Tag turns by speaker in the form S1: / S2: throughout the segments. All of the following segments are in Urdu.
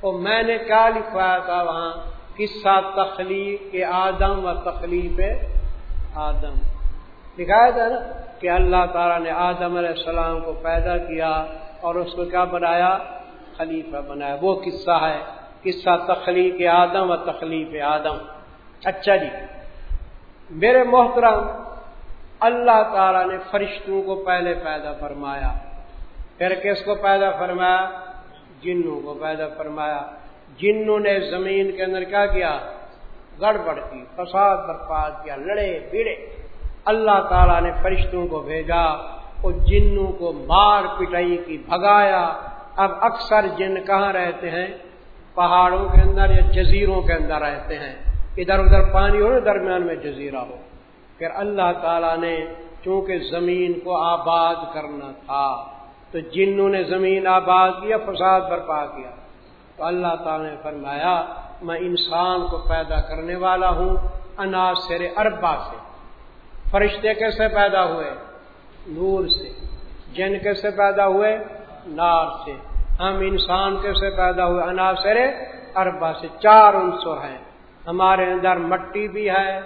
S1: اور میں نے کیا لکھوایا تھا وہاں قصہ تخلیق کے آدم و تخلیق آدم۔ دکھایا تھا نا کہ اللہ تعالیٰ نے آدم علیہ السلام کو پیدا کیا اور اس کو کیا بنایا؟ خلیفہ بنایا۔ وہ قصہ ہے، قصہ تخلیق آدم و تخلیف آدم۔ اچھا جی میرے محترم، اللہ تعالیٰ نے فرشتوں کو پہلے پیدا فرمایا۔ پھر کس کو پیدا فرمایا؟ جنوں کو پیدا فرمایا۔ جنوں نے زمین کے اندر کیا کیا؟ گڑبڑ کی، فساد برپاد کیا، لڑے بیڑے اللہ تعالیٰ نے فرشتوں کو بھیجا اور جنوں کو مار پٹائی کی، بھگایا۔ اب اکثر جن کہاں رہتے ہیں؟ پہاڑوں کے اندر یا جزیروں کے اندر رہتے ہیں۔ ادھر ادھر پانی ہو درمیان میں جزیرہ ہو۔ پھر اللہ تعالیٰ نے چونکہ زمین کو آباد کرنا تھا تو جنوں نے زمین آباد کیا، فساد برپا کیا۔ تو اللہ تعالیٰ نے فرمایا، میں انسان کو پیدا کرنے والا ہوں اناصر اربا سے۔ فرشتے کیسے پیدا ہوئے؟ نور سے۔ جن کیسے پیدا ہوئے؟ نار سے۔ ہم انسان کیسے پیدا ہوئے؟ عناصر اربا سے۔ چار عنصر ہیں۔ ہمارے اندر مٹی بھی ہے،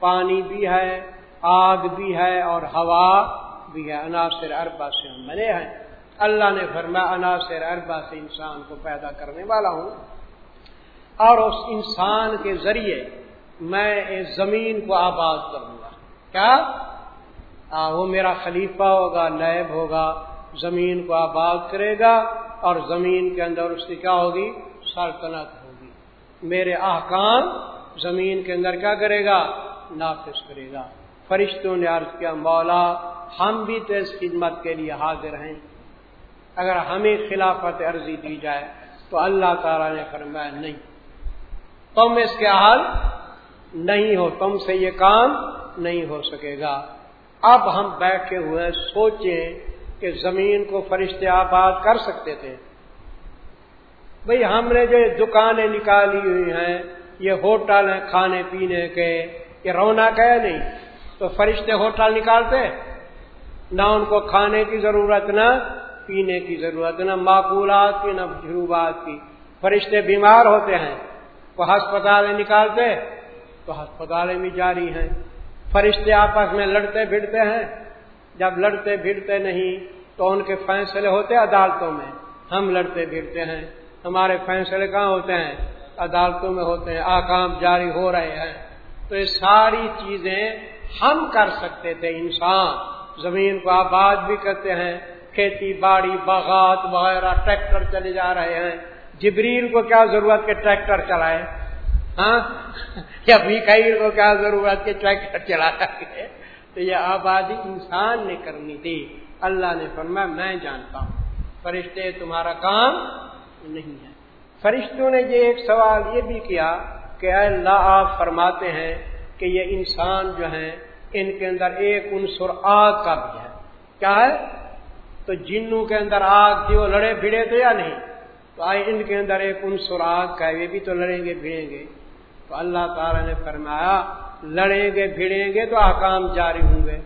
S1: پانی بھی ہے، آگ بھی ہے اور ہوا بھی ہے۔ عناصر اربا سے ہم بنے ہیں۔ اللہ نے فرمایا عناصر اربا سے انسان کو پیدا کرنے والا ہوں۔ اور اس انسان کے ذریعے میں اس زمین کو آباد کروں گا۔ کیا؟ آ, وہ میرا خلیفہ ہوگا نیب ہوگا زمین کو آباد کرے گا اور زمین کے اندر اس کی کیا ہوگی؟ سلطنت ہوگی۔ میرے احکام زمین کے اندر کیا کرے گا؟ نافذ کرے گا۔ فرشتوں نے عرض کیا مولا ہم بھی تو اس خدمت کے لیے حاضر ہیں۔ اگر ہمیں خلافت عرضی دی جائے تو اللہ تعالیٰ نے فرمایا نہیں۔ تم اس کے حال نہیں ہو، تم سے یہ کام نہیں ہو سکے گا۔ اب ہم بیٹھے ہوئے سوچیں کہ زمین کو فرشتے آباد کر سکتے تھے۔ بھئی ہم نے جو دکانیں نکالی ہوئی ہیں، یہ ہوٹل ہیں کھانے پینے کے، یہ رونق ہے نہیں۔ تو فرشتے ہوٹل نکالتے، نہ ان کو کھانے کی ضرورت نہ پینے کی ضرورت نہ معقولات کی نہ جروبات کی۔ فرشتے بیمار ہوتے ہیں، وہ ہسپتالیں نکالتے، تو ہسپتالیں بھی جاری ہیں۔ فرشتے آپس میں لڑتے بھڑتے ہیں، جب لڑتے بھڑتے نہیں، تو ان کے فیصلے ہوتے عدالتوں میں۔ ہم لڑتے بھڑتے ہیں، ہمارے فیصلے کہاں ہوتے ہیں؟ عدالتوں میں ہوتے ہیں، آکام جاری ہو رہے ہیں۔ تو یہ ساری چیزیں ہم کر سکتے تھے، انسان زمین کو آباد بھی کرتے ہیں کھیتی باڑی باغات وغیرہ ٹریکٹر چلے جا رہے ہیں۔ جبریل کو کیا ضرورت کہ ٹریکٹر چلائے؟ ہاں؟ یا بھیکھائی کو کیا ضرورت کہ ٹریکٹر چلا تو یہ آبادی انسان نے کرنی تھی۔ اللہ نے فرمایا، میں جانتا ہوں، فرشتے تمہارا کام نہیں ہے۔ فرشتوں نے یہ ایک سوال یہ بھی کیا کہ اللہ، آپ فرماتے ہیں کہ یہ انسان جو ہیں، ان کے اندر ایک عنصر آگ کا بھی ہے۔ کیا ہے؟ تو جنوں کے اندر آگ تھی، وہ لڑے بھیڑے تھے یا نہیں؟ تو آئے ان کے اندر ایک عنصر آگ کا یہ بھی تو لڑیں گے، بھیڑیں گے۔ تو اللہ تعالی نے فرمایا، لڑیں گے، بھیڑیں گے تو آکام جاری ہوں گے۔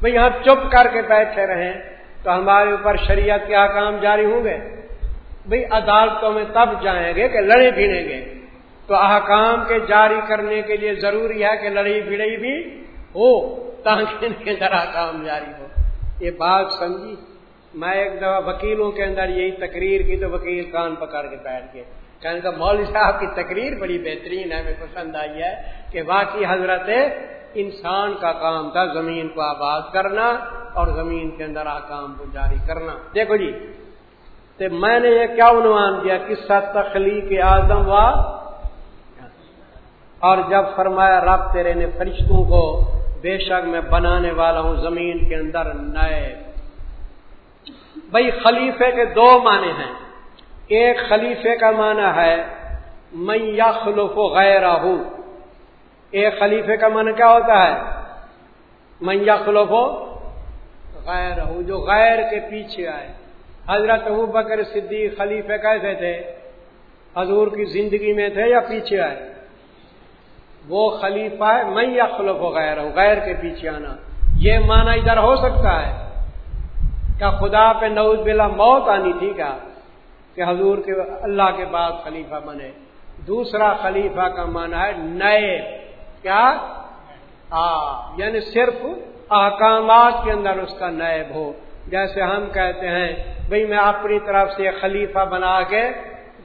S1: بھئی ہم چپ کر کے بیٹھے رہیں تو ہمارے اوپر شریعت کے آکام جاری ہوں گے۔ بھئی عدالتوں میں تب جائیں گے کہ لڑے بھیڑیں گے۔ تو احکام کے جاری کرنے کے لیے ضروری ہے کہ لڑائی بھیڑی بھی ہو تاکہ ان کے اندر احکام جاری ہو۔ یہ بات سمجھی؟ میں ایک دفعہ وکیلوں کے اندر یہی تقریر کی تو وکیل کان پکڑ کے بیٹھ گئے۔ کہنے کا مولوی صاحب کی تقریر بڑی بہترین ہے ہمیں پسند آئی ہے کہ باقی حضرت انسان کا کام تھا، زمین کو آباد کرنا اور زمین کے اندر آکام کو جاری کرنا۔ دیکھو جی تو میں نے یہ کیا عنوان دیا؟ قصہ تخلیق آدم و اور جب فرمایا، رب تیرے نے فرشتوں کو بے شک میں بنانے والا ہوں، زمین کے اندر نئے بھائی خلیفے کے دو معنی ہیں۔ ایک خلیفے کا معنی ہے میں یخلف غیر ایک خلیفے کا معنی کیا ہوتا ہے؟ میں یخلف غیر جو غیر کے پیچھے آئے۔ حضرت ابو بکر صدیق خلیفے کیسے تھے؟ حضور کی زندگی میں تھے یا پیچھے آئے؟ وہ خلیفہ ہے میں یخلف غیر ہوں غیر کے پیچھے آنا۔ یہ معنی ادھر ہو سکتا ہے۔ کیا خدا پہ نوز بلا موت آنی تھی کیا کہ حضور کے اللہ کے بعد خلیفہ بنے۔ دوسرا خلیفہ کا معنی ہے نئے۔ کیا؟ یعنی صرف احکامات کے اندر اس کا نیب ہو۔ جیسے ہم کہتے ہیں، بھئی میں اپنی طرف سے خلیفہ بنا کے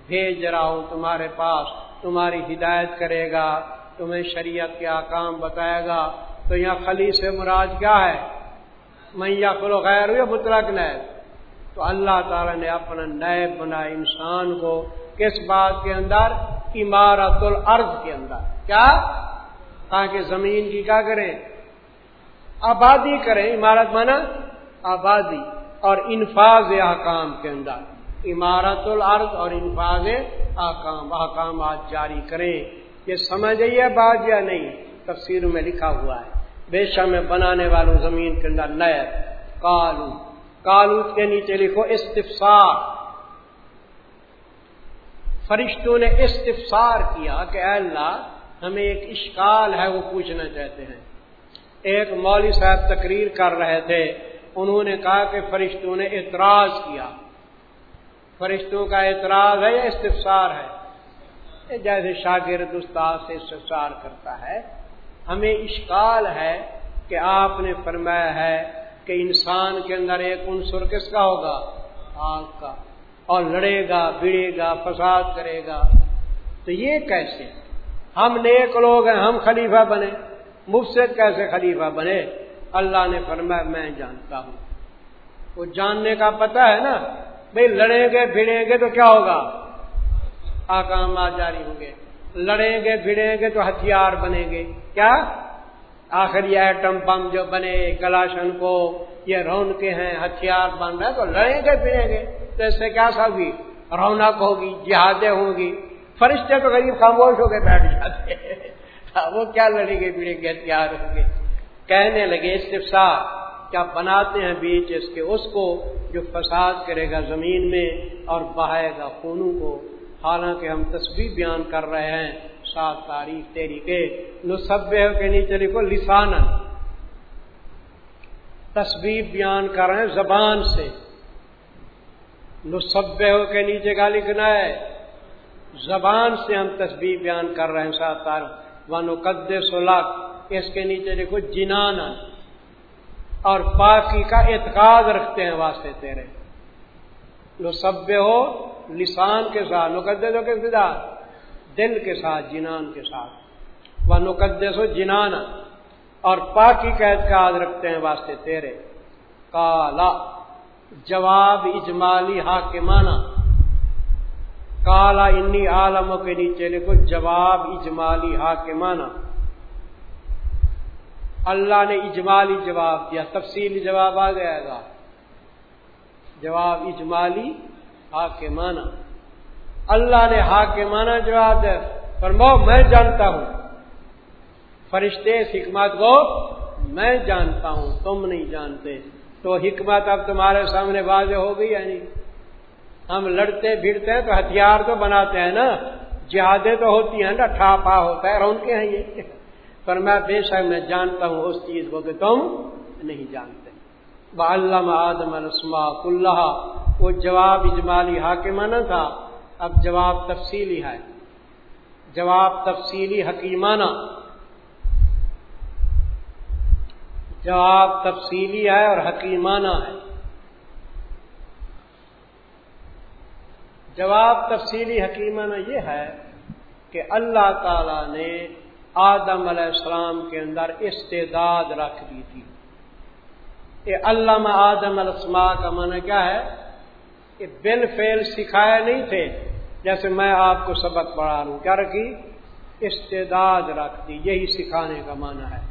S1: بھیج رہا ہوں تمہارے پاس۔ تمہاری ہدایت کرے گا، تمہیں شریعت کے احکام بتائے گا۔ تو یہاں خلی سے مراد کیا ہے؟ میں یا کلو غیر ہوئی مطلق نیب تو اللہ تعالی نے اپنا نیب بنا انسان کو کس بات کے اندر؟ عمارت الارض کے اندر۔ کیا؟ تاکہ زمین کی کیا کریں؟ آبادی کریں۔ عمارت مانا آبادی اور انفاظ احکام کے اندر۔ عمارت الارض اور انفاظ احکام احکامات جاری کریں۔ یہ سمجھ آئیے بات یا نہیں؟ تفسیر میں لکھا ہوا ہے۔ بے شک میں بنانے والوں زمین کے اندر نئے کالو کالو کے نیچے لکھو استفسار۔ فرشتوں نے استفسار کیا کہ اے اللہ، ہمیں ایک اشکال ہے، وہ پوچھنا چاہتے ہیں۔ ایک مولوی صاحب تقریر کر رہے تھے، انہوں نے کہا کہ فرشتوں نے اعتراض کیا۔ فرشتوں کا اعتراض ہے یا استفسار ہے؟ جیسے شاگرد استاد سے استفسار کرتا ہے ہمیں اشکال ہے کہ آپ نے فرمایا ہے کہ انسان کے اندر ایک عنصر کس کا ہوگا؟ آگ کا۔ اور لڑے گا بڑے گا، فساد کرے گا۔ تو یہ کیسے؟ ہم نیک لوگ ہیں، ہم خلیفہ بنے۔ مفت سے کیسے خلیفہ بنے؟ اللہ نے فرمایا، میں جانتا ہوں۔ وہ جاننے کا پتہ ہے نا بھائی لڑیں گے بھڑیں گے تو کیا ہوگا؟ آکامات جاری ہوں گے۔ لڑیں گے بھڑیں گے تو ہتھیار بنیں گے۔ کیا؟ آخر یہ ایٹم بم جو بنے کلاشن کو یہ رون کے ہیں ہتھیار بن رہے تو لڑیں گے پھریں گے۔ تو اس سے کیا سا ہوگی رونق ہوگی جہادیں ہوں گی۔ فرشتے تو غریب خاموش ہو کے بیٹھ جاتے ہاں، وہ کیا لڑیں گے بھیڑیں گے ہتھیار ہوں گے۔ کہنے لگے استفسا کیا بناتے ہیں بیچ اس کے اس کو جو فساد کرے گا زمین میں اور بہائے گا خونوں کو۔ حالانکہ ہم تصویر بیان کر رہے ہیں، سات تاریخ تیری کے نصبے کے نیچے لکھو لسان تصویر بیان کر رہے ہیں زبان سے۔ نصبے کے نیچے کا لکھنا ہے۔ زبان سے ہم تصویر بیان کر رہے ہیں، سات تاریخ۔ و نقد سلاق اس کے نیچے لکھو جنان اور باقی کا اعتقاد رکھتے ہیں واسطے تیرے۔ نصبے ہو لسان کے ساتھ نقدس ہو کے ساتھ، دل کے ساتھ، جنان کے ساتھ۔ وہ نقدس و جنان اور پاکی قید کا اعتقاد رکھتے ہیں واسطے تیرے۔ کالا۔ جواب اجمالی ہا کے مانا کالا انی عالموں کے نیچے لکھو، جواب اجمالی ہا کے مانا اللہ نے اجمالی جواب دیا، تفصیلی جواب آ گیا گا۔ جواب اجمالی ہا کے مانا اللہ نے ہا کے مانا جواب دے فرماؤ، میں جانتا ہوں۔ فرشتے اس حکمت کو میں جانتا ہوں، تم نہیں جانتے۔ تو حکمت اب تمہارے سامنے واضح ہو گئی یعنی ہم لڑتے، بھیڑتے ہیں تو ہتھیار تو بناتے ہیں نا۔ جہادیں تو ہوتی ہیں نا، ٹھاپا ہوتا ہے اور کے ہیں یہ۔ پر میں بے شک میں جانتا ہوں اس چیز کو کہ تم نہیں جانتے۔ علامہ آدم السما اللہ وہ جواب اجمالی حاکمانہ تھا، اب جواب تفصیلی ہے۔ جواب تفصیلی حکیمانہ جواب تفصیلی ہے اور حکیمانہ ہے۔ جواب تفصیلی حکیمانہ یہ ہے کہ اللہ تعالی نے آدم علیہ السلام کے اندر استعداد رکھ دی تھی۔ یہ علامہ آدم السما کا معنی کیا ہے؟ کہ بل فیل سکھائے نہیں تھے، جیسے میں آپ کو سبق پڑھا رہا ہوں، کیا رکھی؟ استعداد رکھتی یہی سکھانے کا معنی ہے۔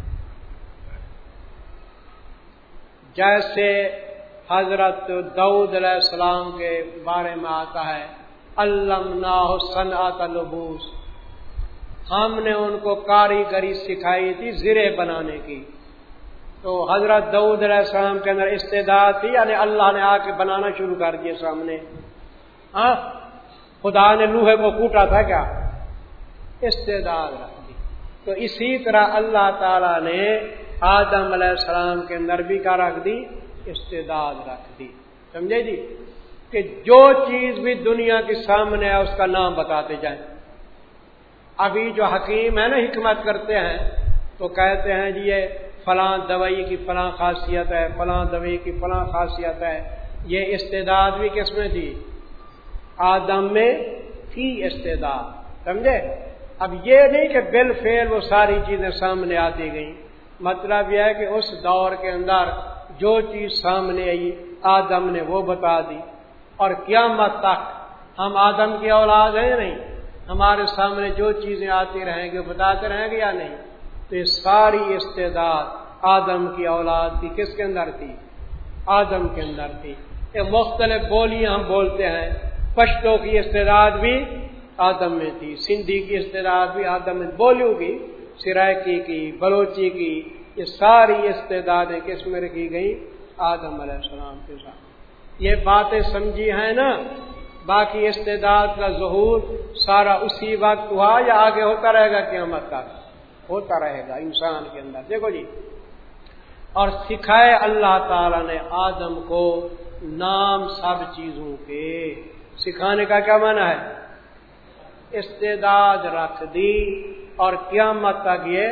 S1: جیسے حضرت دعود علیہ السلام کے بارے میں آتا ہے علم صنعت البوس ہم نے ان کو کاریگری سکھائی تھی زرے بنانے کی۔ تو حضرت دعود علیہ السلام کے اندر استعداد تھی یعنی اللہ نے آ کے بنانا شروع کر دیا سامنے۔ ہاں؟ خدا نے لوہے کو کوٹا تھا کیا؟ استعداد رکھ دی۔ تو اسی طرح اللہ تعالی نے آدم علیہ السلام کے اندر بھی کا رکھ دی؟ استعداد رکھ دی۔ سمجھے جی؟ کہ جو چیز بھی دنیا کے سامنے ہے، اس کا نام بتاتے جائیں۔ ابھی جو حکیم ہے نا، حکمت کرتے ہیں، تو کہتے ہیں جی یہ فلاں دوائی کی فلاں خاصیت ہے، فلاں دوائی کی فلاں خاصیت ہے۔ یہ استعداد بھی کس میں تھی؟ آدم میں تھی استعداد، سمجھے؟ اب یہ نہیں کہ بل فیل وہ ساری چیزیں سامنے آتی گئیں۔ مطلب یہ ہے کہ اس دور کے اندر جو چیز سامنے آئی، آدم نے وہ بتا دی۔ اور قیامت تک ہم آدم کی اولاد ہیں نہیں؟ ہمارے سامنے جو چیزیں آتی رہیں گے بتاتے رہیں گے یا نہیں؟ تو یہ ساری استعداد آدم کی اولاد تھی، کس کے اندر تھی؟ آدم کے اندر تھی۔ یہ مختلف بولیاں ہم بولتے ہیں۔ پشتوں کی استعداد بھی آدم میں تھی، سندھی کی استعداد بھی آدم میں بولیوں کی، سرائکی کی، بلوچی کی، یہ ساری استعدادیں کس میں رکھی گئی آدم علیہ السلام کے ساتھ۔ یہ باتیں سمجھی ہیں نا؟ باقی استعداد کا ظہور سارا اسی وقت ہوا یا آگے ہوتا رہے گا قیامت تک؟ ہوتا رہے گا انسان کے اندر۔ دیکھو جی اور سکھائے اللہ تعالی نے آدم کو نام سب چیزوں کے۔ سکھانے کا کیا معنی ہے؟ استعداد رکھ دی اور قیامت تک یہ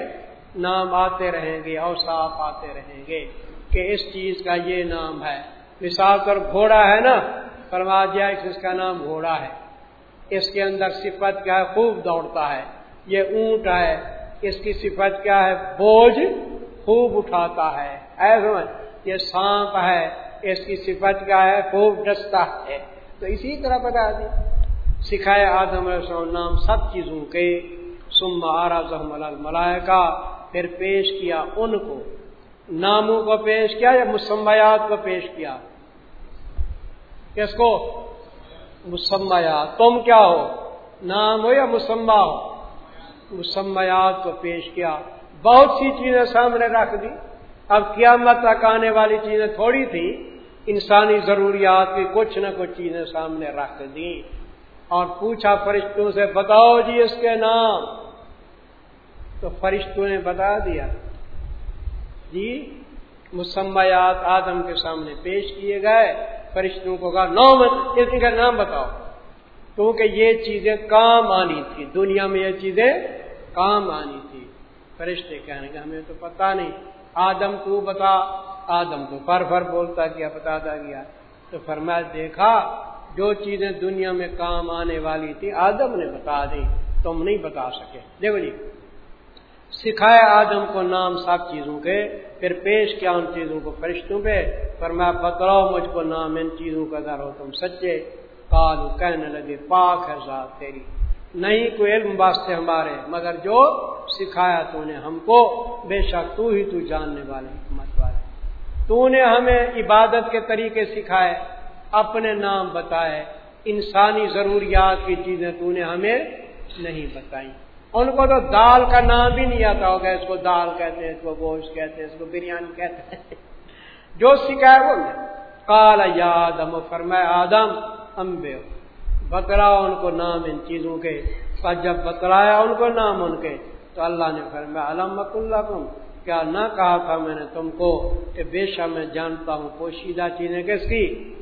S1: نام آتے رہیں گے اور صاف آتے رہیں گے کہ اس چیز کا یہ نام ہے۔ مثال کر گھوڑا ہے نا، فرما دیا اس کا نام گھوڑا ہے۔ اس کے اندر صفت کیا ہے خوب دوڑتا ہے۔ یہ اونٹ ہے اس کی صفت کیا ہے؟ بوجھ خوب اٹھاتا ہے۔ ایسا یہ سانپ ہے۔ اس کی صفت کیا ہے؟ خوب ڈستا ہے۔ تو اسی طرح بتا دی سکھائے آدم نام سب چیزوں کے۔ سم آرا ملائے کا پھر پیش کیا ان کو۔ ناموں کو پیش کیا یا مسمیات کو پیش کیا؟ کس کو؟ مسمیات تم کیا ہو؟ نام ہو یا مسمہ ہو؟ مسمیات کو پیش کیا۔ بہت سی چیزیں سامنے رکھ دی۔ اب قیامت تک آنے والی چیزیں تھوڑی تھی۔ انسانی ضروریات کی کچھ نہ کچھ چیزیں سامنے رکھ دی۔ اور پوچھا فرشتوں سے، بتاؤ جی اس کے نام؟ تو فرشتوں نے بتا دیا۔ جی مسمیات آدم کے سامنے پیش کیے گئے۔ فرشتوں کو کہا، نو ان کا نام بتاؤ۔ کیونکہ یہ چیزیں کام آنی تھی۔ دنیا میں یہ چیزیں کام آنی تھی۔ فرشتے کہنے کا ہمیں تو پتا نہیں۔ آدم تو بتا، آدم تو پر بھر بولتا گیا بتاتا گیا۔ تو فرمایا، دیکھا، جو چیزیں دنیا میں کام آنے والی تھی، آدم نے بتا دی۔ تم نہیں بتا سکے۔ دیکھو جی سکھایا آدم کو نام سب چیزوں کے، پھر پیش کیا ان چیزوں کو فرشتوں پہ۔ پر میں بتلاؤ مجھ کو نام، ان چیزوں کا در ہو تم سچے۔ کالو کہنے لگے، پاک ہے ذات تیری۔ نہیں کوئی علم واسطے ہمارے، مگر جو سکھایا تو نے ہم کو، بے شک تو ہی تو جاننے والے، حکمت والے۔ تو نے ہمیں عبادت کے طریقے سکھائے، اپنے نام بتائے، انسانی ضروریات کی چیزیں تو نے ہمیں نہیں بتائیں۔ ان کو تو دال کا نام بھی نہیں آتا ہوگا، اس کو دال کہتے ہیں، اس کو گوشت کہتے ہیں، اس کو بریانی کہتے ہیں۔ جو سکھائے وہ کالا یاد ہم فرمائے آدم امبے بتلاؤ ان کو نام ان چیزوں کے۔ پر جب بتلایا ان کو نام ان کے، تو اللہ نے فرمایا، علم مک اللہ تم کیا نہ کہا تھا میں نے تم کو کہ بے شک میں جانتا ہوں پوشیدہ چیزیں کس کی؟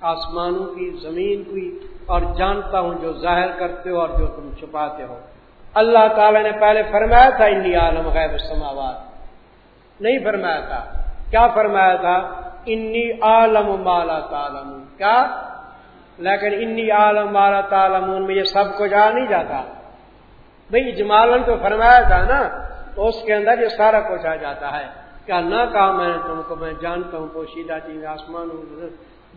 S1: آسمانوں کی، زمین کی، اور جانتا ہوں جو ظاہر کرتے ہو اور جو تم چھپاتے ہو۔ اللہ تعالی نے پہلے فرمایا تھا، انی عالم غیب السماوات نہیں فرمایا تھا۔ کیا فرمایا تھا؟ انی عالم مالا تعالم کیا؟ لیکن انی عالم مالا تعالم میں یہ سب کچھ آ نہیں جاتا۔ بھائی اجمالن تو فرمایا تھا نا تو اس کے اندر یہ سارا کچھ آ جاتا ہے۔ کیا نہ کہا میں نے تم کو، میں جانتا ہوں، پوشیدہ چیز، آسمان ہوں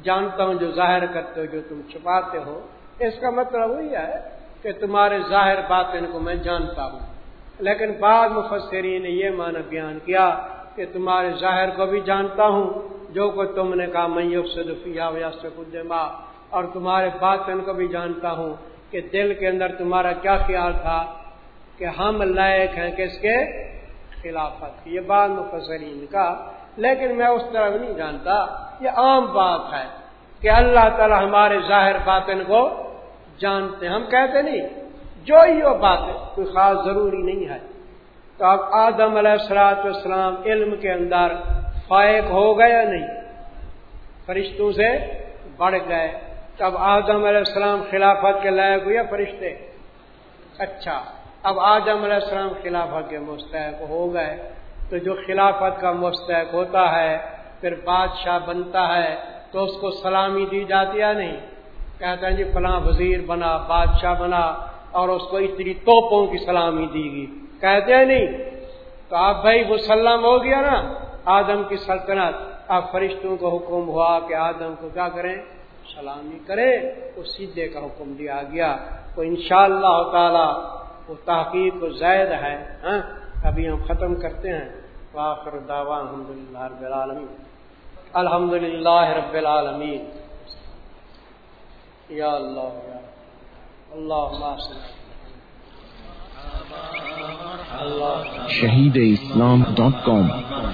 S1: جانتا ہوں، جو ظاہر کرتے ہو، جو تم چھپاتے ہو۔ اس کا مطلب وہی ہے کہ تمہارے ظاہر باطن کو میں جانتا ہوں۔ لیکن بعض مفسرین نے یہ معنی بیان کیا کہ تمہارے ظاہر کو بھی جانتا ہوں۔ جو کو تم نے کہا میں ماں اور تمہارے باطن کو بھی جانتا ہوں کہ دل کے اندر تمہارا کیا خیال تھا کہ ہم لائق ہیں کس کے خلافت یہ بعض مفسرین کا، لیکن میں اس طرح نہیں جانتا۔ یہ عام بات ہے کہ اللہ تعالی ہمارے ظاہر باطن کو جانتے، ہم کہتے نہیں۔ جو ہی وہ بات ہے کوئی خاص ضروری نہیں ہے۔ تو اب آدم علیہ السلاط والسلام علم کے اندر فائق ہو گیا نہیں؟ فرشتوں سے بڑھ گئے۔ تب آدم علیہ السلام خلافت کے لائق ہوئے فرشتے؟ اچھا اب آدم علیہ السلام خلافت کے مستحق ہو گئے۔ تو جو خلافت کا مستحق ہوتا ہے، پھر بادشاہ بنتا ہے، تو اس کو سلامی دی جاتی ہے نہیں؟ کہتے ہیں جی فلاں وزیر بنا، بادشاہ بنا، اور اس کو اتنی توپوں کی سلامی دی گئی۔ کہتے ہیں نہیں؟ تو آپ بھائی مسلم ہو گیا نا، آدم کی سلطنت۔ اب فرشتوں کو حکم ہوا کہ آدم کو کیا کریں؟ سلامی کرے تو سیدھے کا حکم دیا گیا۔ تو انشاءاللہ اللہ تعالی وہ تحقیق کو زائد ہے ہاں؟ ابھی ہم ختم کرتے ہیں۔ واخر دعوا الحمد للہ رب العالمین۔ الحمد للہ رب العالمین۔ یا اللہ یا اللہ
S2: شہید اسلام ڈاٹ کام۔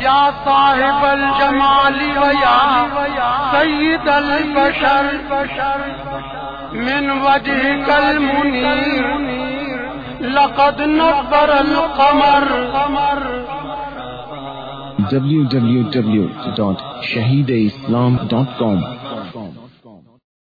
S3: یا صاحب الجمال ویا سید البشر من وجه کل منیر لقد نبر القمر.
S2: www.shahideislam.com